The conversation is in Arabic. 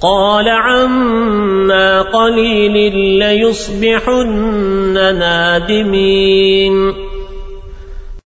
قال عما قليل ليصبحن نادمين.